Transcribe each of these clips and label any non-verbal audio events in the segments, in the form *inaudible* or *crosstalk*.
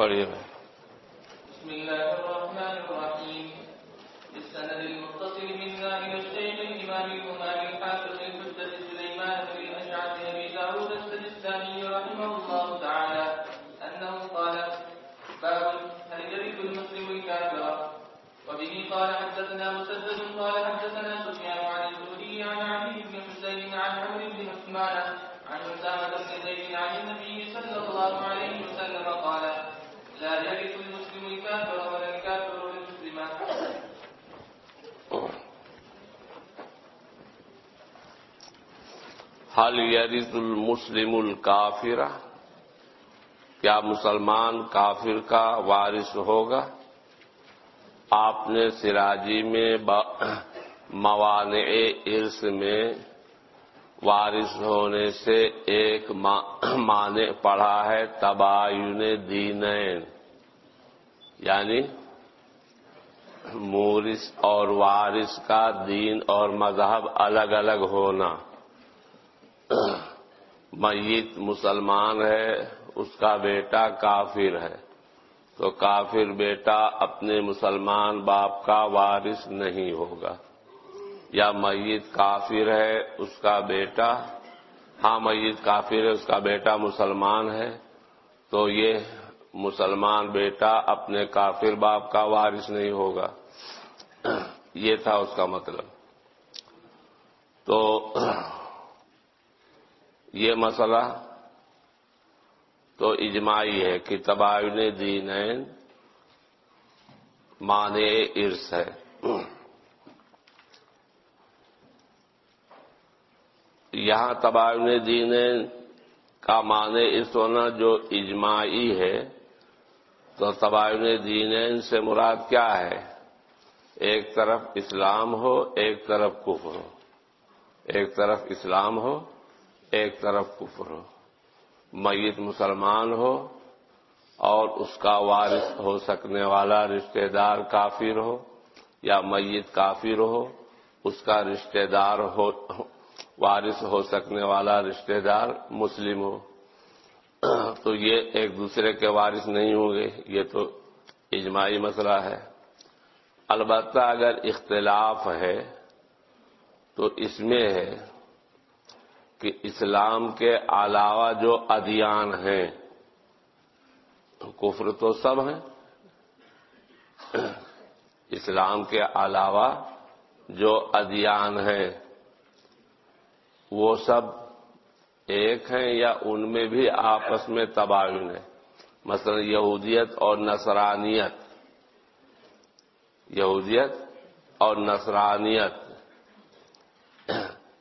پڑھیے بسم الله الرحمن الرحيم بالسند المتصل منا إلى الشيخ الإمام الإمام الحافظ الحجة سليمان بن الأشعث أبي داود السجستاني رحمه الله تعالى أنه قال، باب هل يرث المسلم الكافر؟ وبه قال، حدثنا مسدد قال، حدثنا سفيان عن الزهري عن علي بن حسين عن عمرو بن عثمان عن أسامة بن زيد عن النبي صلى الله عليه وسلم قال لا يرث المسلم الكافر ولا الكافر حل یرث المسلم الکافر کیا مسلمان کافر کا وارث ہوگا؟ آپ نے سراجی میں موانع ارث میں وارث ہونے سے ایک معنی پڑھا ہے تباین دینین یعنی مورث اور وارث کا دین اور مذہب الگ الگ ہونا۔ میت مسلمان ہے، اس کا بیٹا کافر ہے۔ تو کافر بیٹا اپنے مسلمان باپ کا وارث نہیں ہوگا۔ یا میت کافر ہے، اس کا بیٹا۔ ہاں میت کافر ہے، اس کا بیٹا مسلمان ہے۔ تو یہ مسلمان بیٹا اپنے کافر باپ کا وارث نہیں ہوگا۔ یہ تھا اس کا مطلب۔ تو یہ مسئلہ تو اجماعی ہے کہ تباین دینین مانے ارس ہے۔ یہاں تباین دینین کا معنی اس ہونا جو اجماعی ہے، تو تباین دینین سے مراد کیا ہے؟ ایک طرف اسلام ہو، ایک طرف کفر ہو۔ ایک طرف اسلام ہو، ایک طرف کفر ہو۔ میت مسلمان ہو اور اس کا وارث ہو سکنے والا رشتہ دار کافر ہو یا میت کافر ہو، اس کا رشتہ دار ہو وارث ہو سکنے والا رشتہ دار مسلم ہو۔ *clears throat* تو یہ ایک دوسرے کے وارث نہیں ہوں گے، یہ تو اجماعی مسئلہ ہے۔ البتہ اگر اختلاف ہے تو اس میں ہے کہ اسلام کے علاوہ جو ادیان ہیں، کفر تو سب ہیں۔ *clears throat* اسلام کے علاوہ جو ادیان ہیں وہ سب ایک ہیں یا ان میں بھی آپس میں تباین ہے؟ مثلا یہودیت اور نصرانیت۔ یہودیت اور نصرانیت۔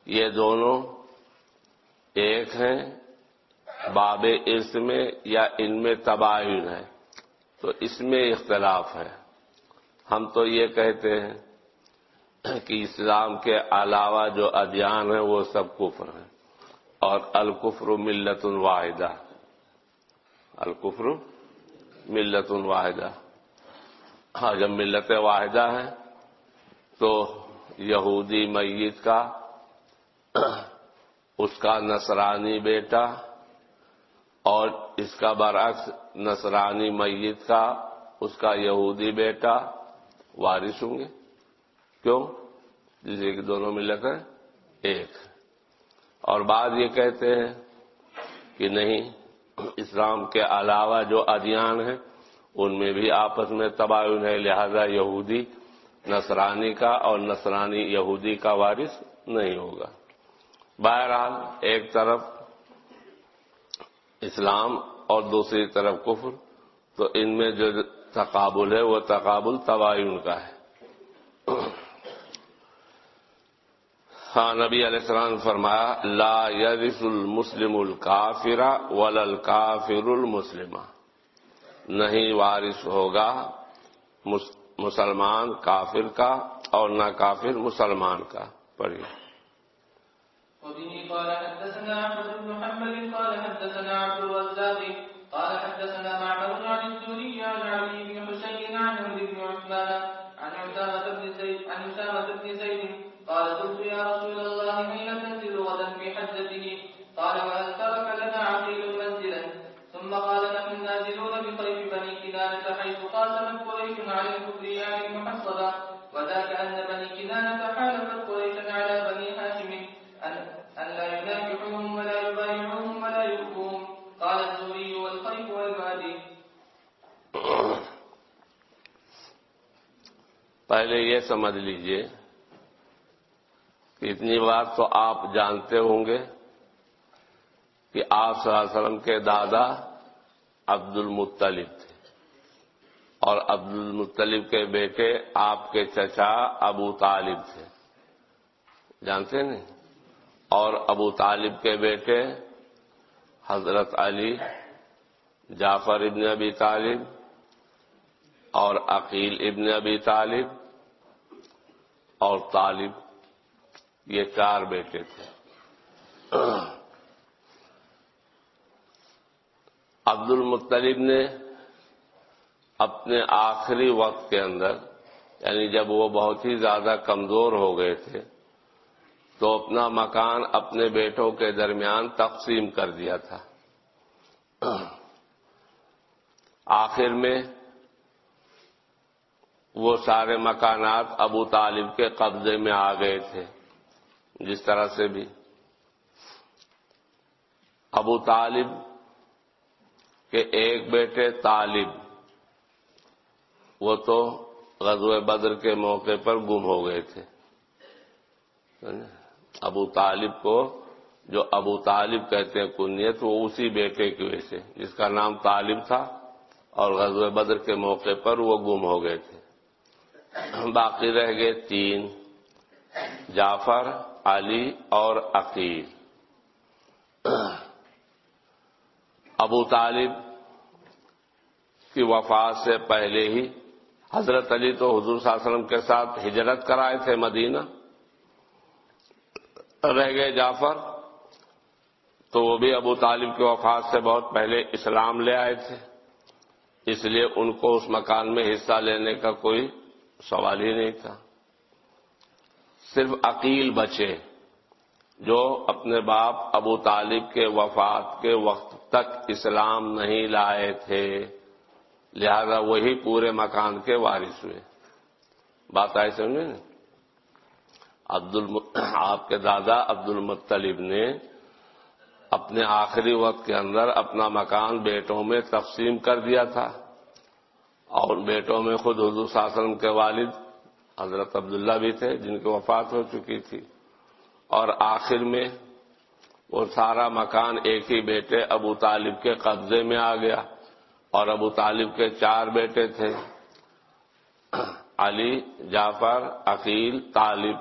یہ دونوں ایک ہیں، باب ارس میں یا ان میں تباین ہے؟ تو اس میں اختلاف ہے۔ ہم تو یہ کہتے ہیں کہ اسلام کے علاوہ جو ادیان ہیں وہ سب کفر ہیں۔ اور الکفر ملت واحدہ۔ الکفر ملت واحدہ۔ ہاں جب ملت واحدہ ہے تو یہودی میت کا، اس کا نصرانی بیٹا اور اس کا برعکس نصرانی میت کا، اس کا یہودی بیٹا وارث ہوں گے۔ کیوں؟ جسے کہ دونوں ملت ہیں ایک اور بعض یہ کہتے ہیں کہ نہیں، اسلام کے علاوہ جو ادیان ہیں، ان میں بھی آپس میں تباین ہے، لہذا یہودی نصرانی کا اور نصرانی یہودی کا وارث نہیں ہوگا۔ بہرحال، ایک طرف اسلام اور دوسری طرف کفر، تو ان میں جو تقابل ہے، وہ تقابل تباین کا ہے۔ ہاں نبی علیہ السلام فرمایا، لا یرث المسلم الکافر ولا الکافر المسلم. نہیں وارث ہوگا مسلمان کافر کا اور نہ کافر مسلمان کا۔ پڑھیے۔ وبه قال حدثنا احمد بن محمد، قال حدثنا عبد الرزاق، قال حدثنا معمر عن الزهري عن علي بن حسين عن عمرو بن عثمان، عن عتامة بن زيد، عن أسامة بن زيد قال قلت يا رسول الله أين تنزل غدا في حجته؟ قال وهل ترك لنا عقيل منزلا؟ ثم قال نحن نازلون بخير بني كنانة حيث قاسمت قريش على الكفريان محصبا وذاك أن بني كنانة حالفت قريشا على بني هاشم أن, أن لا يناكحوهم ولا يبايعوهم ولا يؤذوهم. قال الزهري والخيف والمهدي پہلے یہ سمجھ لیجیے اتنی بات تو آپ جانتے ہوں گے کہ آپ صلی اللہ علیہ وسلم کے دادا عبد المطلب تھے۔ اور عبد المطلب کے بیٹے آپ کے چچا ابو طالب تھے۔ جانتے نہیں؟ اور ابو طالب کے بیٹے حضرت علی، جعفر ابن ابی طالب اور عقیل ابن ابی طالب اور طالب یہ چار بیٹے تھے۔ عبد المطلب نے اپنے آخری وقت کے اندر یعنی جب وہ بہت ہی زیادہ کمزور ہو گئے تھے، تو اپنا مکان اپنے بیٹوں کے درمیان تقسیم کر دیا تھا۔ آخر میں وہ سارے مکانات ابو طالب کے قبضے میں آ گئے تھے۔ جس طرح سے بھی۔ ابو طالب کے ایک بیٹے طالب، وہ تو غزوہ بدر کے موقع پر گم ہو گئے تھے۔ ابو طالب کو جو ابو طالب کہتے ہیں کنیت، وہ اسی بیٹے کی وجہ سے، جس کا نام طالب تھا اور غزوہ بدر کے موقع پر وہ گم ہو گئے تھے۔ باقی رہ گئے تین۔ جعفر علی اور عقیل۔ *clears throat* ابو طالب کی وفات سے پہلے ہی حضرت علی تو حضور صلی اللہ علیہ وسلم کے ساتھ ہجرت کرائے تھے مدینہ۔ رہ گئے جعفر۔ تو وہ بھی ابو طالب کی وفات سے بہت پہلے اسلام لے آئے تھے۔ اس لیے ان کو اس مکان میں حصہ لینے کا کوئی سوال ہی نہیں تھا۔ صرف عقیل بچے جو اپنے باپ ابو طالب کے وفات کے وقت تک اسلام نہیں لائے تھے، لہذا وہی پورے مکان کے وارث ہوئے۔ بات آئی سمجھے؟ نا عبد آپ کے دادا عبد المطلب نے اپنے آخری وقت کے اندر اپنا مکان بیٹوں میں تقسیم کر دیا تھا اور بیٹوں میں خود حضور صلی اللہ علیہ وسلم کے والد حضرت عبداللہ بھی تھے جن کی وفات ہو چکی تھی اور آخر میں وہ سارا مکان ایک ہی بیٹے ابو طالب کے قبضے میں آ گیا اور ابو طالب کے چار بیٹے تھے علی، جعفر، عقیل، طالب۔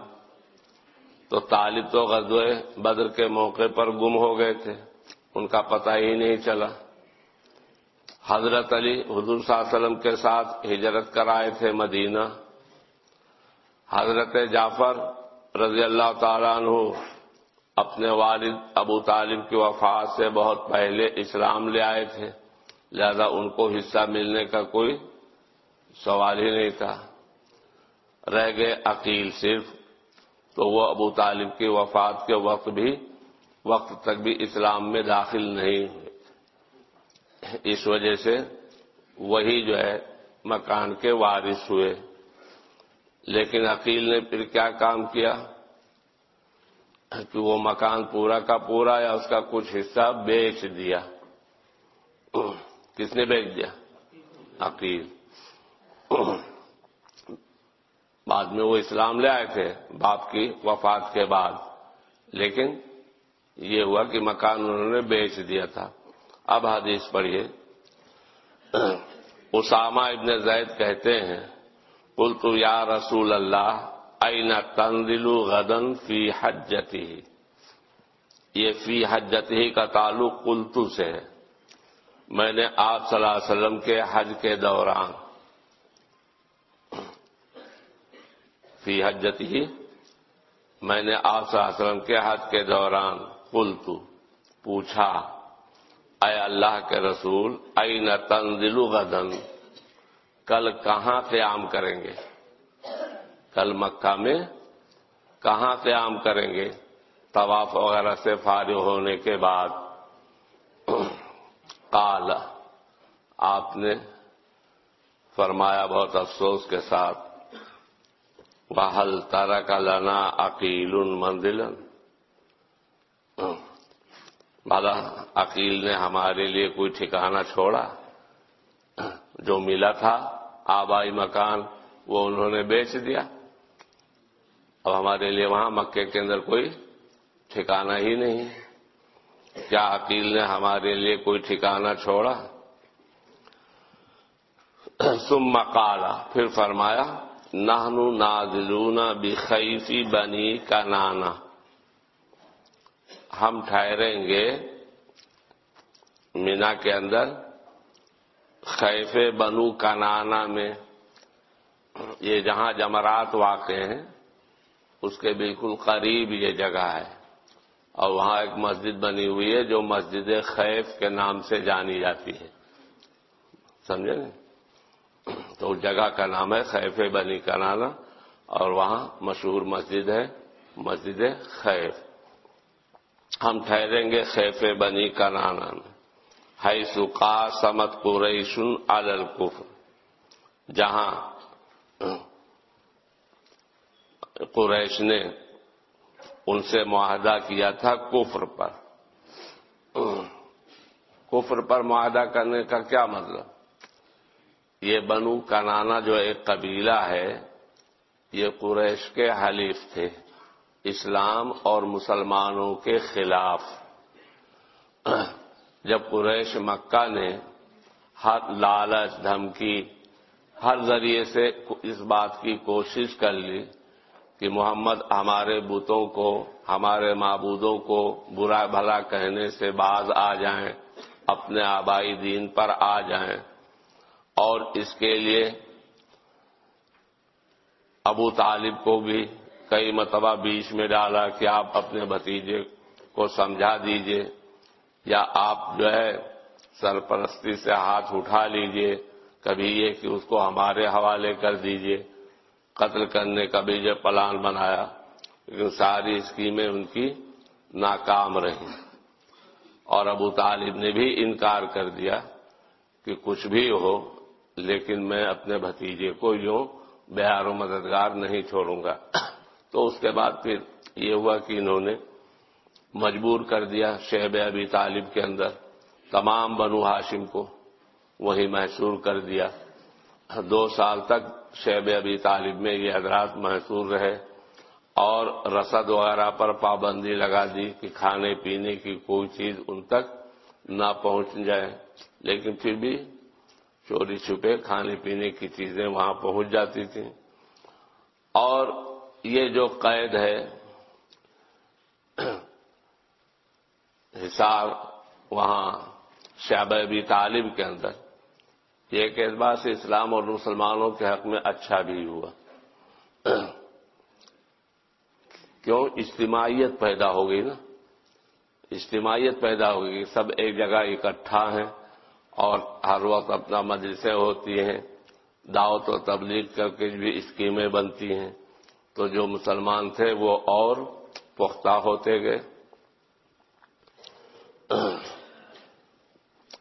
تو طالب تو غزوہ بدر کے موقع پر گم ہو گئے تھے، ان کا پتہ ہی نہیں چلا۔ حضرت علی حضور صلی اللہ علیہ وسلم کے ساتھ ہجرت کرائے تھے مدینہ۔ حضرت جعفر رضی اللہ تعالیٰ عنہ اپنے والد ابو طالب کی وفات سے بہت پہلے اسلام لے آئے تھے۔ لہذا ان کو حصہ ملنے کا کوئی سوال ہی نہیں تھا۔ رہ گئے عقیل صرف۔ تو وہ ابو طالب کی وفات کے وقت بھی، وقت تک بھی اسلام میں داخل نہیں ہوئے اس وجہ سے وہی جو ہے مکان کے وارث ہوئے۔ لیکن عقیل نے پھر کیا کام کیا؟ کہ وہ مکان پورا کا پورا یا اس کا کچھ حصہ بیچ دیا۔ کس نے بیچ دیا؟ عقیل۔ بعد میں وہ اسلام لے آئے تھے، باپ کی وفات کے بعد۔ لیکن یہ ہوا کہ مکان انہوں نے بیچ دیا تھا۔ اب حدیث پڑھیے۔ اسامہ ابن زید کہتے ہیں قلت یا رسول اللہ این تنزل غدن فی حجتی یہ فی حجتی کا تعلق کلتو سے ہے۔ میں نے آپ صلی اللہ علیہ وسلم کے حج کے دوران فی حجتی میں نے آپ صلی اللہ علیہ وسلم کے حج کے دوران کلتو پوچھا، اے اللہ کے رسول این تنزل غدن کل کہاں قیام کریں گے؟ کل مکہ میں کہاں قیام کریں گے؟ طواف وغیرہ سے فارغ ہونے کے بعد قال، آپ نے فرمایا بہت افسوس کے ساتھ بحل تارا کا لنا عقیل مندل بھلا، عقیل نے ہمارے لیے کوئی ٹھکانہ چھوڑا؟ جو ملا تھا، آبائی مکان، وہ انہوں نے بیچ دیا۔ اب ہمارے لیے وہاں مکے کے اندر کوئی ٹھکانہ ہی نہیں۔ کیا عقیل نے ہمارے لیے کوئی ٹھکانہ چھوڑا؟ سم مکالا پھر فرمایا نہنو نازلون بخیفی بنی کا نانا ہم ٹھہریں گے مینا کے اندر۔ خیف بنو کنانا میں یہ جہاں جمرات واقع ہیں، اس کے بالکل قریب یہ جگہ ہے۔ اور وہاں ایک مسجد بنی ہوئی ہے جو مسجد خیف کے نام سے جانی جاتی ہے۔ سمجھے نا تو اس جگہ کا نام ہے خیف بنی کنانا، اور وہاں مشہور مسجد ہے، مسجد خیف۔ ہم ٹھہریں گے خیف بنی کنانا میں۔ ہائی سکا سمت قریشن الکف جہاں قریش نے ان سے معاہدہ کیا تھا کفر پر۔ کفر پر معاہدہ کرنے کا کیا مطلب؟ یہ بنو کنانا جو ایک قبیلہ ہے، یہ قریش کے حلیف تھے۔ اسلام اور مسلمانوں کے خلاف۔ جب قریش مکہ نے ہر لالچ، دھمکی، ہر ذریعے سے اس بات کی کوشش کر لی کہ محمد ہمارے بتوں کو، ہمارے معبودوں کو برا بھلا کہنے سے باز آ جائیں، اپنے آبائی دین پر آ جائیں۔ اور اس کے لیے ابو طالب کو بھی کئی مرتبہ بیچ میں ڈالا کہ آپ اپنے بھتیجے کو سمجھا دیجیے۔ یا آپ جو ہے سرپرستی سے ہاتھ اٹھا لیجیے، کبھی یہ کہ اس کو ہمارے حوالے کر دیجیے۔ قتل کرنے کا بھی جو پلان بنایا، لیکن ساری اسکیمیں ان کی ناکام رہیں۔ اور ابو طالب نے بھی انکار کر دیا کہ کچھ بھی ہو، لیکن میں اپنے بھتیجے کو یوں بہار و مددگار نہیں چھوڑوں گا۔ تو اس کے بعد پھر یہ ہوا کہ انہوں نے مجبور کر دیا شہب ابی طالب کے اندر۔ تمام بنو ہاشم کو وہی محسور کر دیا۔ دو سال تک شہب ابی طالب میں یہ حضرات محسور رہے اور رسد وغیرہ پر پابندی لگا دی کہ کھانے پینے کی کوئی چیز ان تک نہ پہنچ جائے۔ لیکن پھر بھی چوری چھپے کھانے پینے کی چیزیں وہاں پہنچ جاتی تھیں۔ اور یہ جو قید ہے حساب وہاں شہبی طالب کے اندر یہ ایک اعتبار سے اسلام اور مسلمانوں کے حق میں اچھا بھی ہوا۔ کیوں؟ اجتماعیت پیدا ہو گئی نا۔ اجتماعیت پیدا ہو گئی۔ سب ایک جگہ اکٹھا ہیں اور ہر وقت اپنا مجلسیں ہوتی ہیں۔ دعوت و تبلیغ کر کے بھی اسکیمیں بنتی ہیں۔ تو جو مسلمان تھے وہ اور پختہ ہوتے گئے۔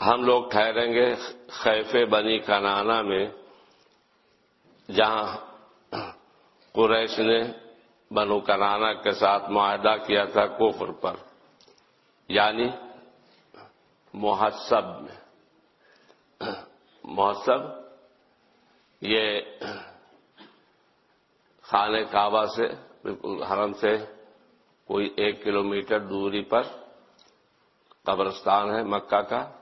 ہم لوگ ٹھہریں گے خیف بنی کنانا میں، جہاں قریش نے بنو کنانا کے ساتھ معاہدہ کیا تھا کفر پر یعنی محسب میں۔ محسب، یہ خانہ کعبہ سے، بالکل حرم سے کوئی ایک کلومیٹر دوری پر قبرستان ہے، مکہ کا۔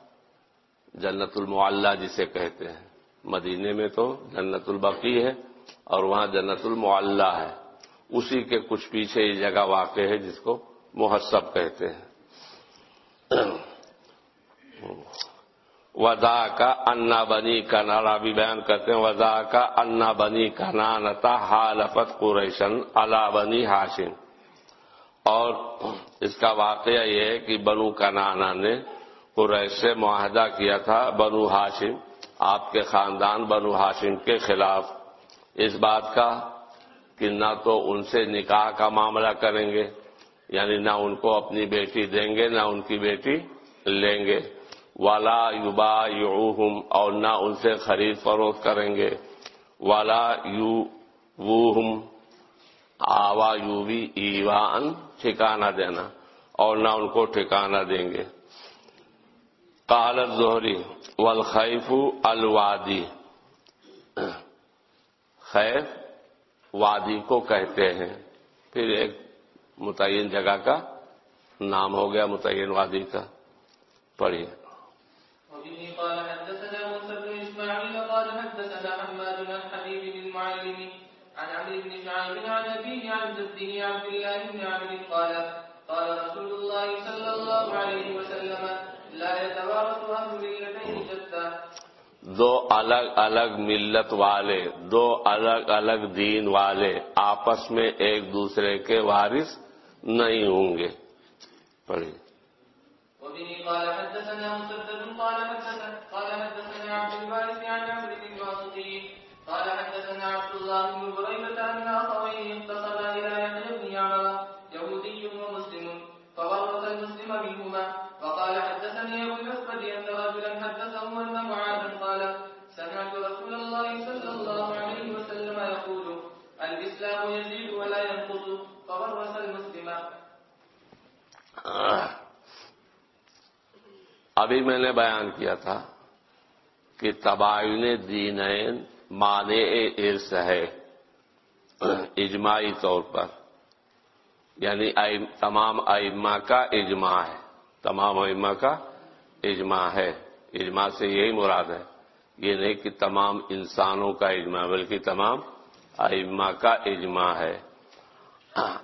جنت المعلہ جسے کہتے ہیں۔ مدینے میں تو جنت البقی ہے اور وہاں جنت المعلہ ہے۔ اسی کے کچھ پیچھے یہ جگہ واقع ہے جس کو محسب کہتے ہیں۔ وزا کا انا بنی کا نارا بھی بیان کرتے ہیں۔ وزا کا انا بنی کا نانتا حالفت قریشن اللہ بنی ہاشم۔ اور اس کا واقعہ یہ ہے کہ بنو کا نانا نے قریش سے معاہدہ کیا تھا بنو ہاشم، آپ کے خاندان بنو ہاشم کے خلاف۔ اس بات کا کہ نہ تو ان سے نکاح کا معاملہ کریں گے یعنی نہ ان کو اپنی بیٹی دیں گے، نہ ان کی بیٹی لیں گے۔ والا یوبا یو اور نہ ان سے خرید فروخت کریں گے۔ والا یو وہ آوا یو بھی ایوا ان ٹھکانا دینا، اور نہ ان کو ٹھکانا دیں گے۔ کالت زہری والخیف الوادی خیف وادی کو کہتے ہیں پھر ایک متعین جگہ کا نام ہو گیا متعین وادی کا پڑھیے۔ قال قال رسول الله صلى الله عليه وسلم دو الگ الگ ملت والے دو الگ الگ دین والے آپس میں ایک دوسرے کے وارث نہیں ہوں گے۔ پڑھیے۔ وبه قال حدثنا مسدد قال حدثنا قال حدثنا عبد الوارث عن عمرو بن الواسطي قال حدثنا عبد الله بن بريدة أن أخويه اتصلا إلى يحيى بن يعمر يهودي ومسلم فورث المسلم منهما. وقال حدثني أبو الأسود أن رجلا حدثه أن معاذا قال سمعت رسول الله صلى الله عليه وسلم يقول، الإسلام يزيد ولا ينقص فورث المسلم. ابھی میں نے بیان کیا تھا کہ تباین دینین معنی ارث ہے، اجماعی طور پر یعنی تمام ائمہ کا اجماع ہے۔ تمام ائمہ کا اجماع ہے۔ اجماع سے یہی مراد ہے۔ یہ نہیں کہ تمام انسانوں کا اجماع، بلکہ تمام ائمہ کا اجماع ہے۔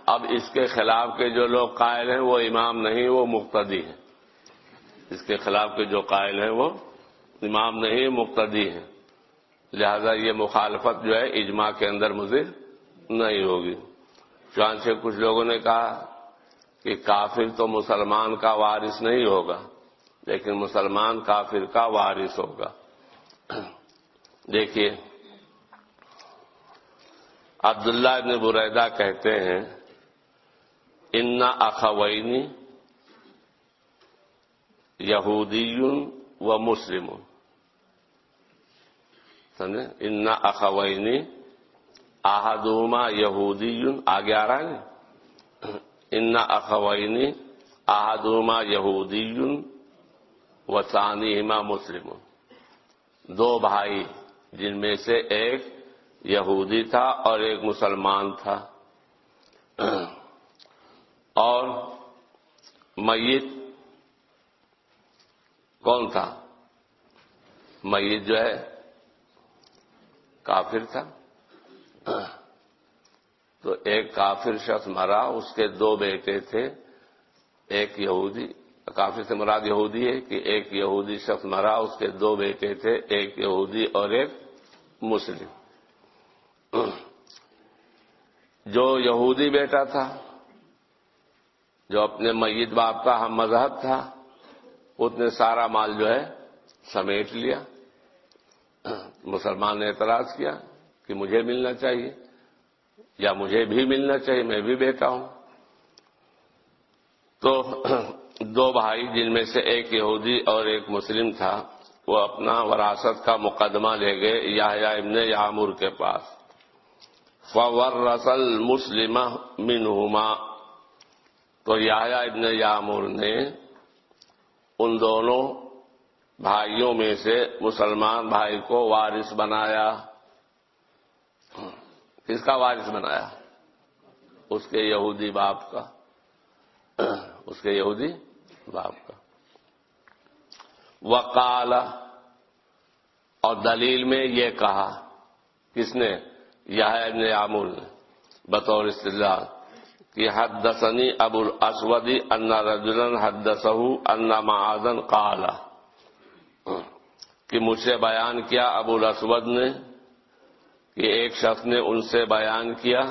اب اس کے خلاف کے جو لوگ قائل ہیں، وہ امام نہیں، وہ مقتدی ہیں۔ اس کے خلاف کے جو قائل ہیں، وہ امام نہیں، مقتدی ہیں۔ لہذا یہ مخالفت جو ہے اجماع کے اندر مجھے نہیں ہوگی۔ چانچہ کچھ لوگوں نے کہا کہ کافر تو مسلمان کا وارث نہیں ہوگا، لیکن مسلمان کافر کا وارث ہوگا۔ دیکھیے، عبداللہ ابن بریدہ کہتے ہیں، ان اخوینی یہودی و مسلم سمجھے؟ ان اخوینی احدہما یہودی آگے آ رہا ہے؟ ان اخوینی احدہما یہودی و ثانیہما مسلم. دو بھائی جن میں سے ایک یہودی تھا اور ایک مسلمان تھا۔ اور میت کون تھا؟ میت جو ہے کافر تھا۔ تو ایک کافر شخص مرا، اس کے دو بیٹے تھے، ایک یہودی، کافر سے مراد یہودی ہے کہ ایک یہودی شخص مرا، اس کے دو بیٹے تھے، ایک یہودی اور ایک مسلم۔ جو یہودی بیٹا تھا، جو اپنے میت باپ کا ہم مذہب تھا، اس نے سارا مال جو ہے سمیٹ لیا، مسلمان نے اعتراض کیا کہ مجھے ملنا چاہیے۔ یا مجھے بھی ملنا چاہیے، میں بھی بیٹا ہوں۔ تو *clears throat* دو بھائی جن میں سے ایک یہودی اور ایک مسلم تھا، وہ اپنا وراثت کا مقدمہ لے گئے یا ابن یامر کے پاس۔ فور رسل مسلم منہما۔ تو یا ابن یامر نے ان دونوں بھائیوں میں سے مسلمان بھائی کو وارث بنایا۔ کس کا وارث بنایا اس کے یہودی باپ کا اس کے یہودی باپ کا وقال اور دلیل میں یہ کہا کس نے یہ ابن نے بطور استدلال کہ حد دسنی ابو الاسودی انا رجلن حد دسہ انا معذن قالا کہ مجھ سے بیان کیا ابو الاسود نے کہ ایک شخص نے ان سے بیان کیا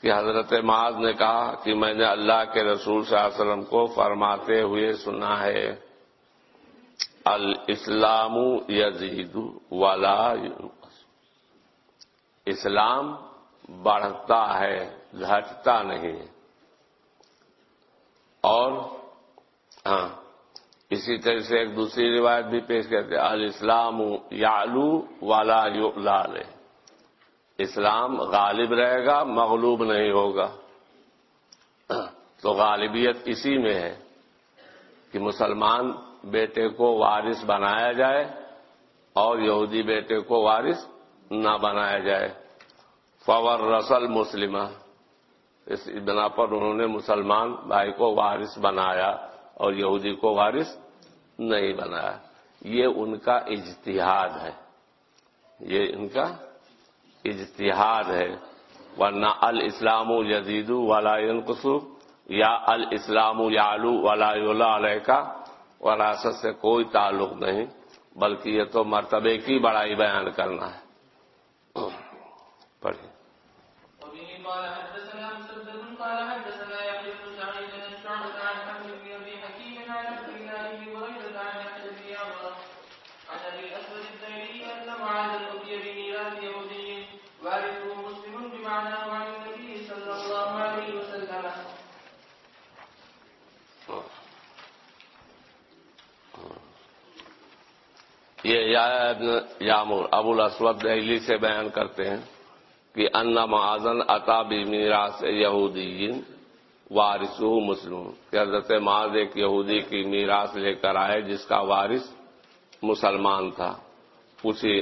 کہ حضرت معاذ نے کہا کہ میں نے اللہ کے رسول صلی اللہ علیہ وسلم کو فرماتے ہوئے سنا ہے۔ الاسلام یزید ولا اسلام بڑھتا ہے، گھٹتا نہیں۔ اور ہاں اسی طرح سے ایک دوسری روایت بھی پیش کرتے الاسلام یعلو والا لال اسلام غالب رہے گا، مغلوب نہیں ہوگا۔ تو غالبیت اسی میں ہے کہ مسلمان بیٹے کو وارث بنایا جائے اور یہودی بیٹے کو وارث نہ بنایا جائے۔ فور رسل مسلمہ۔ اس بنا پر انہوں نے مسلمان بھائی کو وارث بنایا اور یہودی کو وارث نہیں بنایا۔ یہ ان کا اجتہاد ہے۔ یہ ان کا اجتہاد ہے۔ ورنہ الاسلام جدید ولا قصو یا الاسلام یالو ولا علیہ کا وراثت سے کوئی تعلق نہیں، بلکہ یہ تو مرتبے کی بڑائی بیان کرنا ہے۔ پڑھیے۔ یہ یامور ابو الاسود دہلی سے بیان کرتے ہیں کہ ان معذن عطا میراث یہودین وارثو مسلم کہ حضرت معاذ ایک یہودی کی میراث لے کر آئے جس کا وارث مسلمان تھا۔ اسی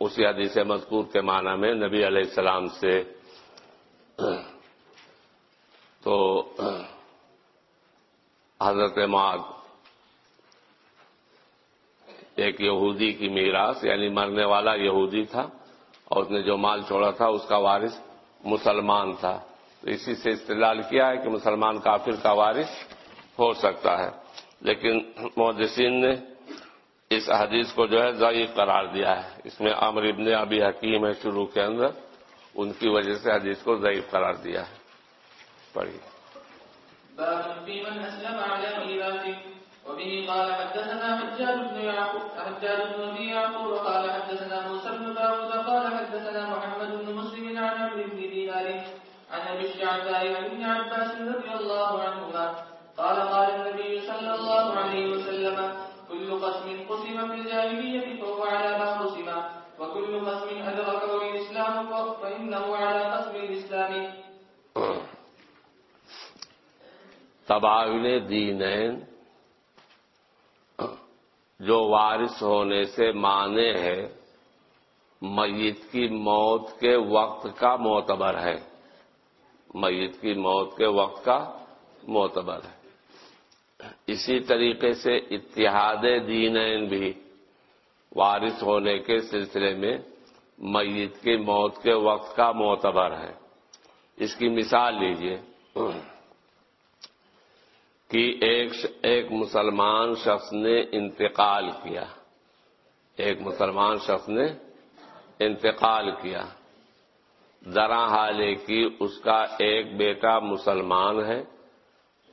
اسی حدیث مذکور کے معنی میں نبی علیہ السلام سے تو حضرت معاذ ایک یہودی کی میراث یعنی مرنے والا یہودی تھا اور اس نے جو مال چھوڑا تھا، اس کا وارث مسلمان تھا۔ تو اسی سے استعلال کیا ہے کہ مسلمان کافر کا وارث ہو سکتا ہے۔ لیکن محدثین نے اس حدیث کو جو ہے ضعیف قرار دیا ہے۔ اس میں عمر ابن ابی حکیم ہے شروع کے اندر۔ ان کی وجہ سے حدیث کو ضعیف قرار دیا ہے۔ پڑھیے۔ وبه قال حدثنا حجاج بن يعقوب، حجاج بن ابي يعقوب قال حدثنا موسى بن داود، قال حدثنا محمد بن مسلم عن عمرو بن دينار، عن ابي الشعباء عن ابن عباس رضي الله عنهما، قال قال النبي صلى الله عليه وسلم، كل قسم قسم في الجاهلية فهو على ما قسم، وكل قسم أدركه الإسلام فإنه على قسم الإسلام. تباعن دینین جو وارث ہونے سے مانے ہے میت کی موت کے وقت کا معتبر ہے۔ میت کی موت کے وقت کا معتبر ہے۔ اسی طریقے سے اتحاد دینین بھی وارث ہونے کے سلسلے میں میت کی موت کے وقت کا معتبر ہے۔ اس کی مثال لیجیے کہ ایک ایک مسلمان شخص نے انتقال کیا۔ ایک مسلمان شخص نے انتقال کیا۔ ذرا حالے کی اس کا ایک بیٹا مسلمان ہے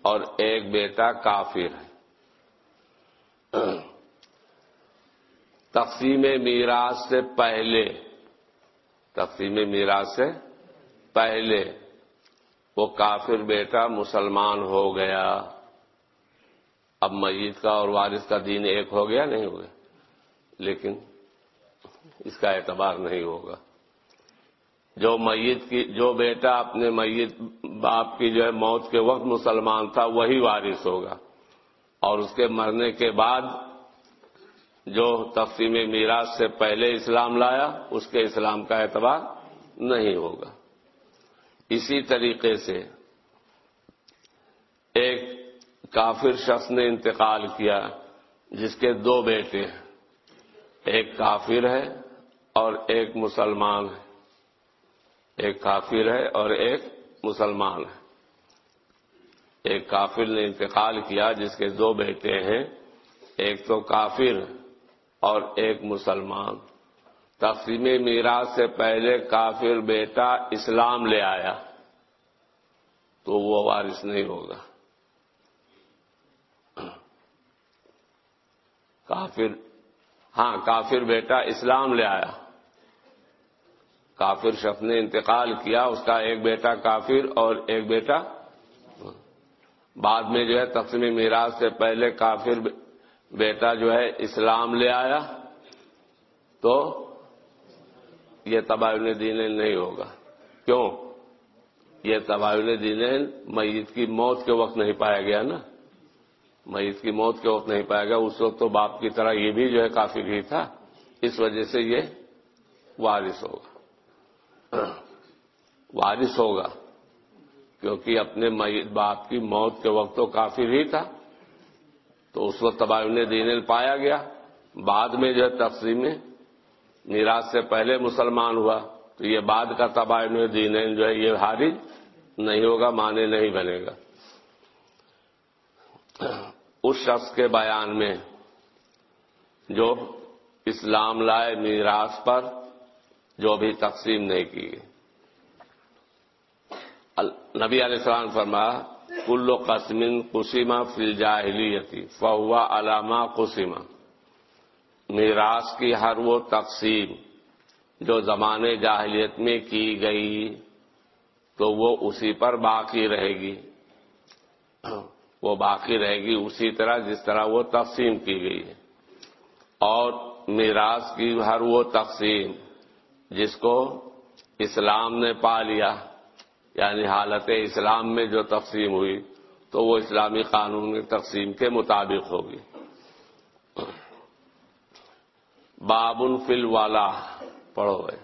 اور ایک بیٹا کافر ہے۔ تقسیم میراث سے پہلے، تقسیم میراث سے پہلے وہ کافر بیٹا مسلمان ہو گیا۔ اب میت کا اور وارث کا دین ایک ہو گیا، نہیں ہو گیا لیکن اس کا اعتبار نہیں ہوگا۔ جو میت کی، جو بیٹا اپنے میت باپ کی جو ہے موت کے وقت مسلمان تھا، وہی وارث ہوگا۔ اور اس کے مرنے کے بعد جو تقسیم میراث سے پہلے اسلام لایا، اس کے اسلام کا اعتبار نہیں ہوگا۔ اسی طریقے سے ایک کافر شخص نے انتقال کیا جس کے دو بیٹے ہیں۔ ایک کافر ہے اور ایک مسلمان ہے۔ ایک کافر ہے اور ایک مسلمان ہے۔ ایک کافر نے انتقال کیا جس کے دو بیٹے ہیں۔ ایک تو کافر اور ایک مسلمان۔ تقسیم میراث سے پہلے کافر بیٹا اسلام لے آیا تو وہ وارث نہیں ہوگا۔ کافر ہاں کافر بیٹا اسلام لے آیا۔ کافر شخص نے انتقال کیا، اس کا ایک بیٹا کافر اور ایک بیٹا۔ بعد میں جو ہے تقسیم میراث سے پہلے کافر بیٹا جو ہے اسلام لے آیا۔ تو یہ تباہی دین نہیں ہوگا۔ کیوں؟ یہ تباہی دین میت کی موت کے وقت نہیں پایا گیا نا۔ میت کی موت کے وقت نہیں پایا گیا۔ اس وقت تو باپ کی طرح یہ بھی جو ہے کافی بھی تھا۔ اس وجہ سے یہ وارث ہوگا۔ *clears throat* وارث ہوگا۔ کیونکہ اپنے باپ کی موت کے وقت تو کافی ہی تھا۔ تو اس وقت تباہی دین پایا گیا۔ بعد میں جو ہے تقسیم میراث سے پہلے مسلمان ہوا۔ تو یہ بعد کا تباہی دین جو ہے یہ حارج نہیں ہوگا مانے نہیں بنے گا۔ *clears throat* اس شخص کے بیان میں جو اسلام لائے میراث پر جو بھی تقسیم نہیں کی نبی علیہ السلام فرما کلو قسمن قسیمہ فل جاہلیتی فہوا علامہ قسیمہ میراث کی ہر وہ تقسیم جو زمانے جاہلیت میں کی گئی تو وہ اسی پر باقی رہے گی۔ وہ باقی رہے گی اسی طرح جس طرح وہ تقسیم کی گئی ہے۔ اور میراث کی ہر وہ تقسیم جس کو اسلام نے پا لیا یعنی حالت اسلام میں جو تقسیم ہوئی، تو وہ اسلامی قانون کی تقسیم کے مطابق ہوگی۔ بابن فل والا پڑھو گئے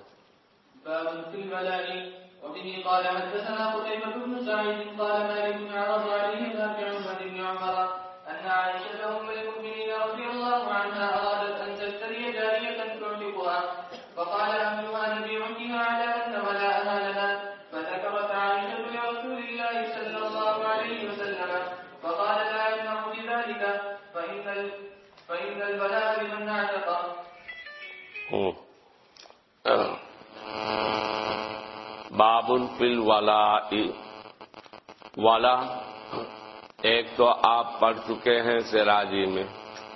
وبه قال حدثنا قتيبة بن سعيد قال مالك بن عرض عليه نافع عن ابن عمر أن عائشة أم المؤمنين رضي الله عنها أرادت أن تشتري جارية تعتقها، فقال أهلها نبيعكها على أن ولاءها لنا فذكرت عائشة لرسول الله صلى الله عليه وسلم، فقال لا يمنع بذلك، فإن فإن البلاء لمن اعتق بابن فل والا والا، ایک تو آپ پڑھ چکے ہیں سراجی میں،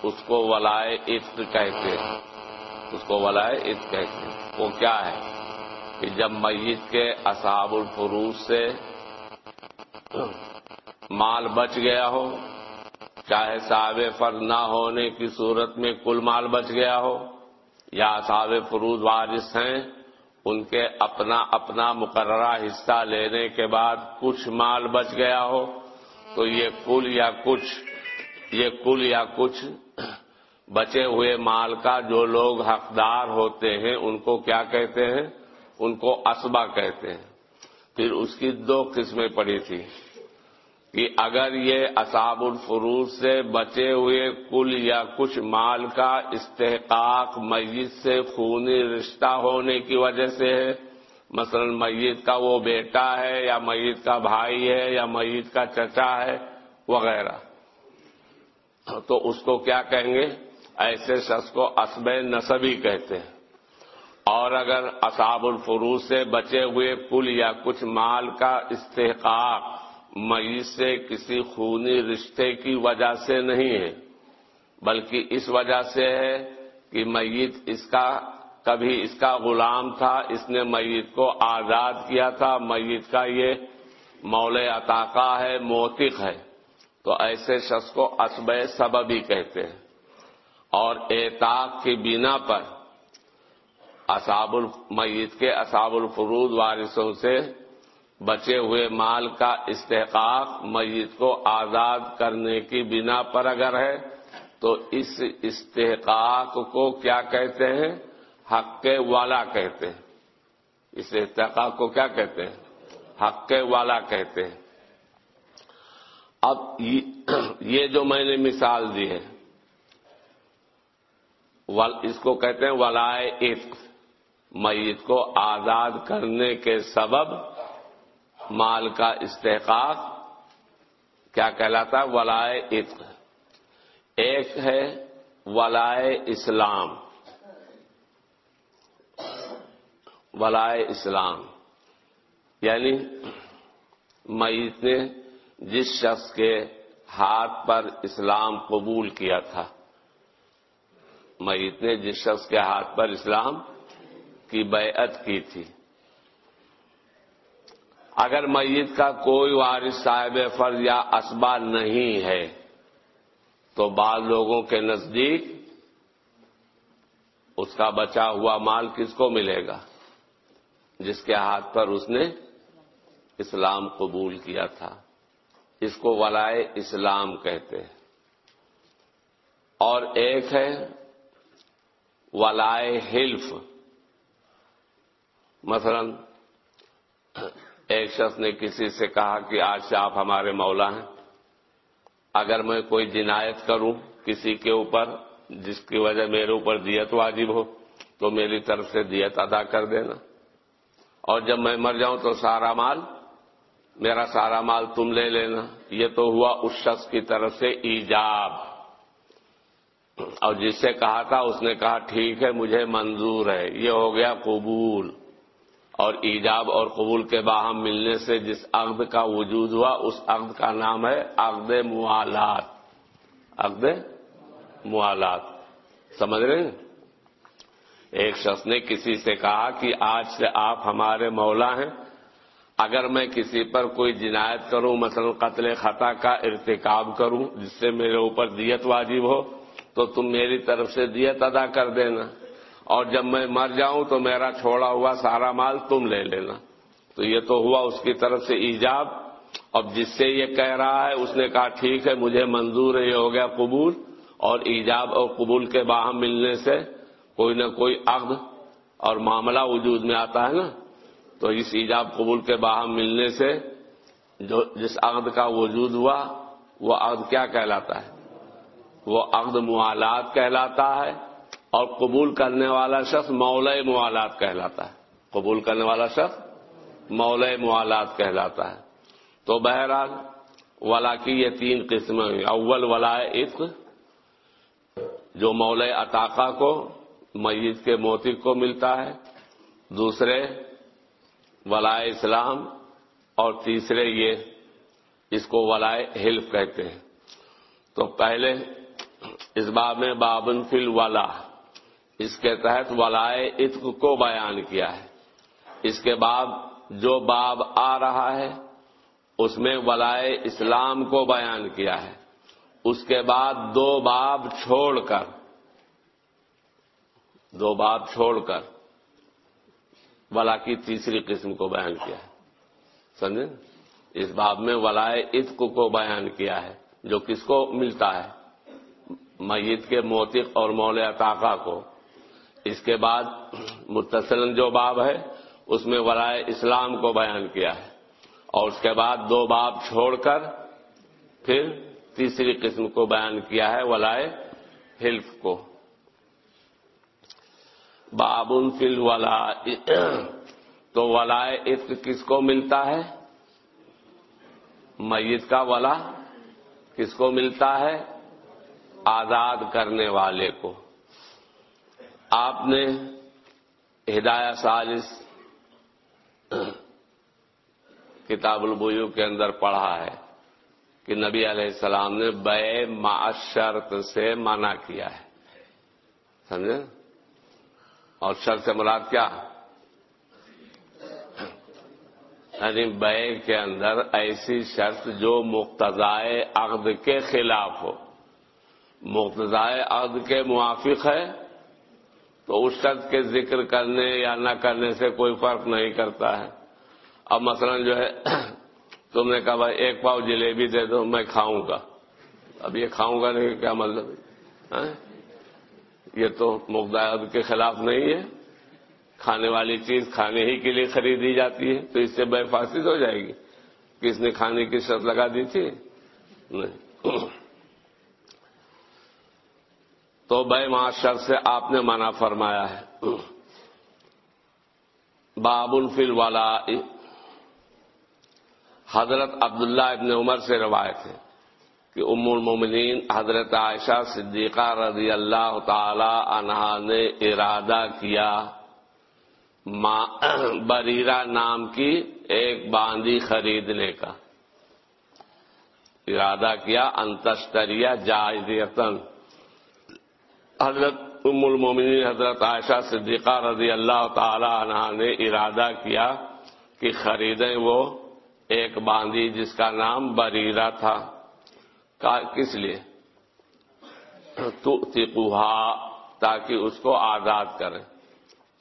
اس کو ولائے عطق کہتے ہیں۔ اس کو ولائے عطق کہتے ہیں۔ وہ کیا ہے؟ کہ جب میت کے اصحاب الفروز سے مال بچ گیا ہو، چاہے صاحب فرض نہ ہونے کی صورت میں کل مال بچ گیا ہو، یا صاحب فروز وارث ہیں ان کے اپنا اپنا مقررہ حصہ لینے کے بعد کچھ مال بچ گیا ہو، تو یہ کل یا کچھ، یہ کل یا کچھ بچے ہوئے مال کا جو لوگ حقدار ہوتے ہیں، ان کو کیا کہتے ہیں؟ ان کو اسبا کہتے ہیں۔ پھر اس کی دو قسمیں پڑی تھی کہ اگر یہ اصاب الفروز سے بچے ہوئے کل یا کچھ مال کا استحقاق میت سے خونی رشتہ ہونے کی وجہ سے ہے، مثلا میت کا وہ بیٹا ہے یا میت کا بھائی ہے یا میت کا چچا ہے وغیرہ۔ تو اس کو کیا کہیں گے؟ ایسے شخص کو اسب نصبی کہتے ہیں۔ اور اگر اصاب الفروز سے بچے ہوئے کل یا کچھ مال کا استحقاق میت سے کسی خونی رشتے کی وجہ سے نہیں ہے، بلکہ اس وجہ سے ہے کہ میت اس کا، کبھی اس کا غلام تھا، اس نے میت کو آزاد کیا تھا۔ میت کا یہ مول عطاقہ ہے موتق ہے۔ تو ایسے شخص کو اسب سببی کہتے ہیں۔ اور اعتاق کی بنا پر اصاب المیت کے اصاب الفرود وارثوں سے بچے ہوئے مال کا استحقاق میت کو آزاد کرنے کی بنا پر اگر ہے، تو اس استحقاق کو کیا کہتے ہیں؟ حق والا کہتے ہیں۔ اس استحقاق کو کیا کہتے ہیں؟ حق والا کہتے ہیں۔ اب یہ جو میں نے مثال دی ہے اس کو کہتے ہیں ولائے عطق میت کو آزاد کرنے کے سبب مال کا استحقاق کیا کہلاتا ہے؟ ولائے عطق ایک ہے ولائے اسلام۔ ولائے اسلام۔ یعنی میت نے جس شخص کے ہاتھ پر اسلام قبول کیا تھا، میت نے جس شخص کے ہاتھ پر اسلام کی بیعت کی تھی۔ اگر میت کا کوئی وارث صاحب فرض یا اسبا نہیں ہے، تو بعض لوگوں کے نزدیک اس کا بچا ہوا مال کس کو ملے گا؟ جس کے ہاتھ پر اس نے اسلام قبول کیا تھا۔ اس کو ولائے اسلام کہتے ہیں۔ اور ایک ہے ولائے حلف۔ مثلا ایک شخص نے کسی سے کہا کہ آج سے آپ ہمارے مولا ہیں۔ اگر میں کوئی جنایت کروں کسی کے اوپر جس کی وجہ میرے اوپر دیت واجب ہو، تو میری طرف سے دیت ادا کر دینا۔ اور جب میں مر جاؤں تو سارا مال، میرا سارا مال تم لے لینا۔ یہ تو ہوا اس شخص کی طرف سے ایجاب۔ اور جس سے کہا تھا اس نے کہا، ٹھیک ہے، مجھے منظور ہے، یہ ہو گیا قبول۔ اور ایجاب اور قبول کے باہم ملنے سے جس عقد کا وجود ہوا، اس عقد کا نام ہے عقد موالات۔ عقد موالات۔ سمجھ رہے ہیں؟ ایک شخص نے کسی سے کہا کہ آج سے آپ ہمارے مولا ہیں۔ اگر میں کسی پر کوئی جنایت کروں، مثلا قتل خطا کا ارتکاب کروں، جس سے میرے اوپر دیت واجب ہو، تو تم میری طرف سے دیت ادا کر دینا۔ اور جب میں مر جاؤں تو میرا چھوڑا ہوا سارا مال تم لے لینا۔ تو یہ تو ہوا اس کی طرف سے ایجاب۔ اب جس سے یہ کہہ رہا ہے، اس نے کہا، ٹھیک ہے، مجھے منظور ہے یہ ہو گیا قبول۔ اور ایجاب اور قبول کے باہم ملنے سے کوئی نہ کوئی عقد اور معاملہ وجود میں آتا ہے نا۔ تو اس ایجاب قبول کے باہم ملنے سے جو جس عقد کا وجود ہوا، وہ عقد کیا کہلاتا ہے؟ وہ عقد موالات کہلاتا ہے۔ اور قبول کرنے والا شخص مولا موالات کہلاتا ہے۔ قبول کرنے والا شخص مولا موالات کہلاتا ہے۔ تو بہرحال ولا کی یہ تین قسمیں ہوئی اول ولا عفق جو مولا عطاقہ کو، میت کے موتی کو ملتا ہے۔ دوسرے، ولائے اسلام۔ اور تیسرے، یہ اس کو ولائے حلف کہتے ہیں۔ تو پہلے اس باب میں بابن فل ولا اس کے تحت ولائے عطق کو بیان کیا ہے۔ اس کے بعد جو باب آ رہا ہے، اس میں ولائے اسلام کو بیان کیا ہے۔ اس کے بعد دو باب چھوڑ کر، دو باب چھوڑ کر ولا کی تیسری قسم کو بیان کیا ہے۔ سمجھے؟ اس باب میں ولائے عطق کو بیان کیا ہے، جو کس کو ملتا ہے؟ میت کے موتق اور مول اطاقہ کو۔ اس کے بعد متصل جو باب ہے، اس میں ولائے اسلام کو بیان کیا ہے۔ اور اس کے بعد دو باب چھوڑ کر پھر تیسری قسم کو بیان کیا ہے ولائے حلف کو۔ باب فل ولا تو ولائے عطق کس کو ملتا ہے؟ میت کا ولا کس کو ملتا ہے؟ آزاد کرنے والے کو۔ آپ نے ہدایہ سالس کتاب البیو کے اندر پڑھا ہے کہ نبی علیہ السلام نے بے معشرت سے منع کیا ہے۔ سمجھے؟ اور شرط سے مراد کیا؟ یعنی بے کے اندر ایسی شرط جو مقتضائے عقد کے خلاف ہو۔ مقتضائے عقد کے موافق ہے۔ تو اس شرط کے ذکر کرنے یا نہ کرنے سے کوئی فرق نہیں کرتا ہے۔ اب مثلا جو ہے، *clears throat* تم نے کہا، بھائی، ایک پاؤ جلیبی دے دو، میں کھاؤں گا۔ اب یہ کھاؤں گا نہیں، کیا مطلب؟ ہاں؟ یہ تو مقداد کے خلاف نہیں ہے۔ کھانے والی چیز کھانے ہی کے لیے خریدی جاتی ہے، تو اس سے بے فاصد ہو جائے گی۔ کس نے کھانے کی شرط لگا دی تھی؟ نہیں۔ *clears throat* تو بے معاشر سے آپ نے منع فرمایا ہے۔ باب الفل والا حضرت عبداللہ ابن عمر سے روایت ہے کہ ام المومنین حضرت عائشہ صدیقہ رضی اللہ تعالی عنہا نے ارادہ کیا *clears throat* بریرا نام کی ایک باندی خریدنے کا۔ ارادہ کیا انتشتریا جائزیتن حضرت ام المومنین، حضرت عائشہ صدیقہ رضی اللہ تعالی عنہ نے ارادہ کیا کہ خریدیں وہ ایک باندی جس کا نام بریرا تھا۔ کس لیے؟ تو تاکہ اس کو آزاد کریں۔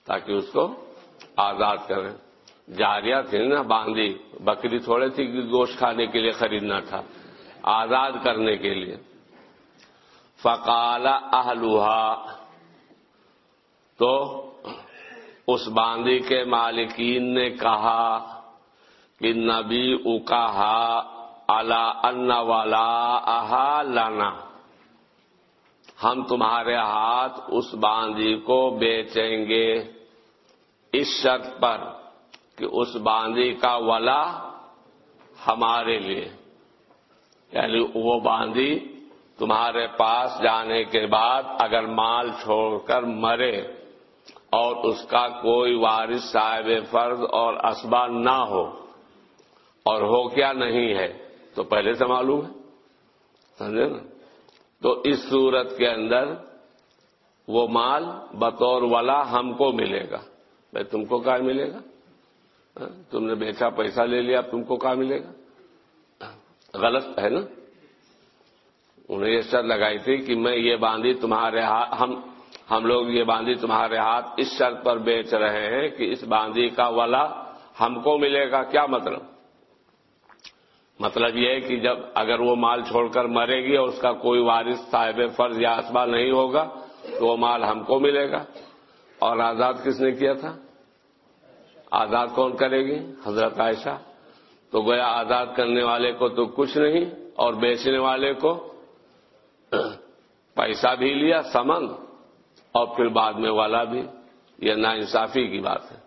تاکہ اس کو آزاد کریں۔ جاریا تھی نا باندھی، بکری تھوڑے تھی گوشت کھانے کے لیے خریدنا تھا۔ آزاد کرنے کے لیے۔ فقال اہلوہا تو اس باندی کے مالکین نے کہا کہ نبی اکاہا اللہ ان والا لانا ہم تمہارے ہاتھ اس باندی کو بیچیں گے۔ اس شرط پر کہ اس باندی کا ولا ہمارے لیے۔ یعنی وہ باندی تمہارے پاس جانے کے بعد اگر مال چھوڑ کر مرے اور اس کا کوئی وارث صاحب فرض اور اسبا نہ ہو اور ہو کیا نہیں ہے، تو پہلے سے معلوم ہے۔ سمجھے نا؟ تو اس صورت کے اندر وہ مال بطور والا ہم کو ملے گا۔ بھائی، تم کو کہاں ملے گا؟ ہاں، تم نے بیچا پیسہ لے لیا تم کو کہاں ملے گا؟ ہاں، غلط ہے نا؟ انہیں یہ شرط لگائی تھی کہ میں یہ باندھی تمہارے ہاتھ ہم ہم لوگ یہ باندھی تمہارے ہاتھ اس شرط پر بیچ رہے ہیں کہ اس باندھی کا والا ہم کو ملے گا، کیا مطلب؟ مطلب یہ ہے کہ جب اگر وہ مال چھوڑ کر مرے گی اور اس کا کوئی وارث صاحب فرض یا اسبا نہیں ہوگا، تو وہ مال ہم کو ملے گا۔ اور آزاد کس نے کیا تھا؟ آزاد کون کرے گی؟ حضرت عائشہ۔ تو گویا آزاد کرنے والے کو تو کچھ نہیں اور بیچنے والے کو پیسہ بھی لیا، سمن، اور پھر بعد میں والا بھی۔ یہ نا انصافی کی بات ہے۔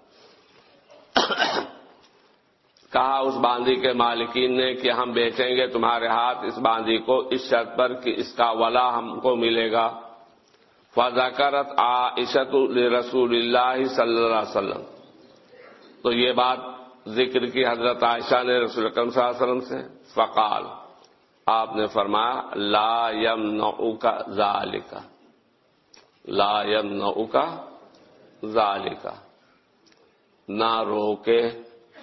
کہا اس باندھی کے مالکین نے کہ ہم بیچیں گے تمہارے ہاتھ اس باندھی کو، اس شرط پر کہ اس کا ولا ہم کو ملے گا۔ فضاکرت عشت رسول اللہ صلی اللہ علیہ وسلم۔ تو یہ بات ذکر کی حضرت عائشہ نے رسول اکرم صلی اللہ علیہ وسلم سے۔ فقال آپ نے فرمایا، لا یم نو کا ذالکا لا یم نو کا ذالکا نہ روکے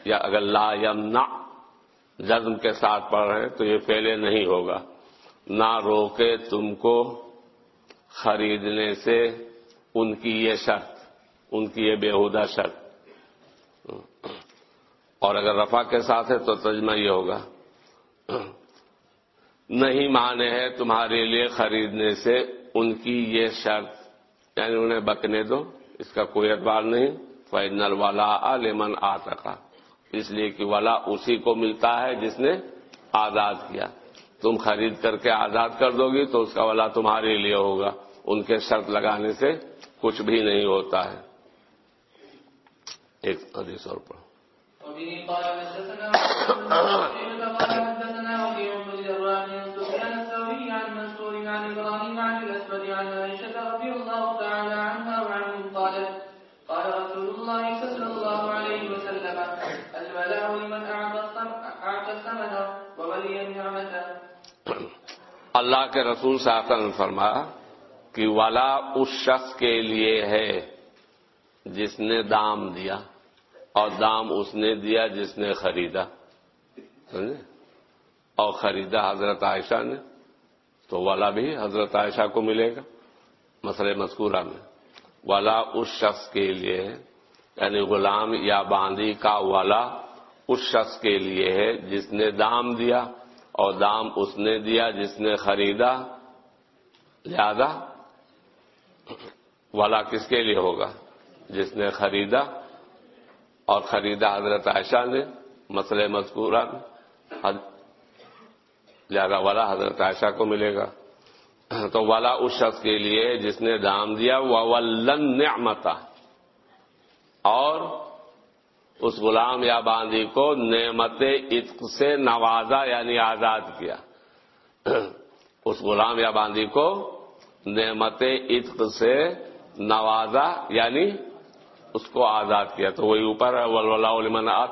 یا اگر لا یمنا جزم کے ساتھ پڑھ رہے ہیں تو یہ پہلے نہیں ہوگا. نہ روکے تم کو خریدنے سے ان کی یہ شرط، ان کی یہ بےحدہ شرط. اور اگر رفا کے ساتھ ہے تو تجمہ یہ ہوگا. نہیں مانے ہے تمہارے لیے خریدنے سے، ان کی یہ شرط یعنی انہیں بکنے دو، اس کا کوئی اعتبار نہیں۔ فائنل والا عالمن آ سکا اس لیے کہ ولا اسی کو ملتا ہے جس نے آزاد کیا۔ تم خرید کر کے آزاد کر دو گی تو اس کا ولا تمہارے لیے ہوگا۔ ان کے شرط لگانے سے کچھ بھی نہیں ہوتا ہے۔ ایک حدیث اور پر اللہ کے رسول صاحب نے فرمایا کہ والا اس شخص کے لیے ہے جس نے دام دیا اور دام اس نے دیا جس نے خریدا اور خریدا حضرت عائشہ نے، تو والا بھی حضرت عائشہ کو ملے گا مسئلہ مذکورہ میں۔ والا اس شخص کے لیے ہے یعنی غلام یا باندی کا والا اس شخص کے لیے ہے جس نے دام دیا اور دام اس نے دیا، جس نے خریدا لہذا والا کس کے لیے ہوگا؟ جس نے خریدا اور خریدا حضرت عائشہ نے، مسئلہ مذکورہ لہذا والا حضرت عائشہ کو ملے گا۔ تو والا اس شخص کے لیے جس نے دام دیا وہ ولن نعمتا اور اس غلام یا باندی کو نعمت عطق سے نوازا یعنی آزاد کیا۔ *clears throat* اس غلام یا باندی کو نعمت عطق سے نوازا یعنی اس کو آزاد کیا۔ تو وہی اوپر ہے ولولا علمن آ